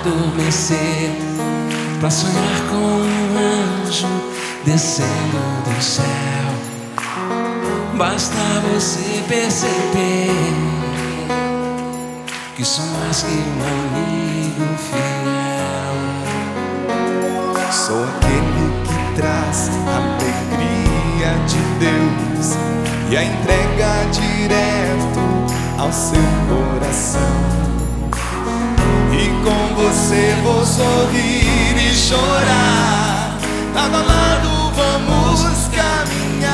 adormecer Pra sonhar com um anjo descendo do céu. Basta você perceber Que sou mais que um amigo fiel. Sou aquele que traz a alegria de Deus E a entrega direto ao seu coração e com você vou sorrir e chorar. Lado a lado vamos caminhar.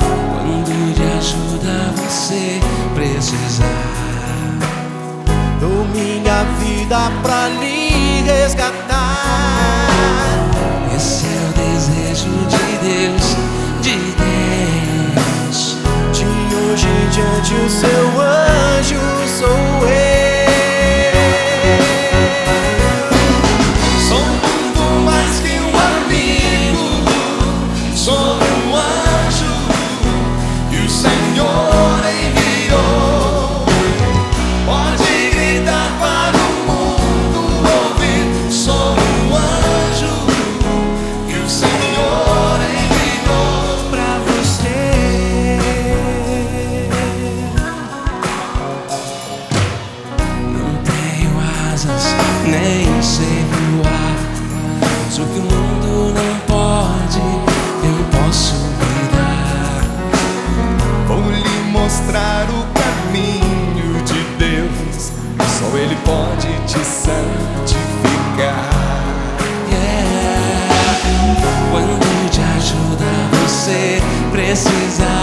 Quando de ajuda você precisar, dou minha vida pra lhe resgatar. Esse é o desejo de Deus, de Deus. Nem sei voar. Só que o mundo não pode, eu posso me dar. Vou lhe mostrar o caminho de Deus. Só Ele pode te santificar. Yeah. Quando de ajuda você precisar,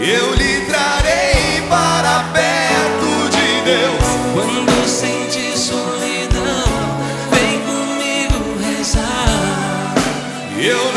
Eu lhe trarei para perto de Deus. Quando sentir solidão, vem comigo rezar. Eu